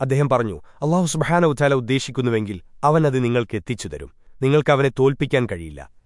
അദ്ദേഹം പറഞ്ഞു അള്ളാഹു സുബഹാനവുത്താല ഉദ്ദേശിക്കുന്നുവെങ്കിൽ അവൻ അത് നിങ്ങൾക്ക് എത്തിച്ചു തരും നിങ്ങൾക്ക് അവനെ തോൽപ്പിക്കാൻ കഴിയില്ല.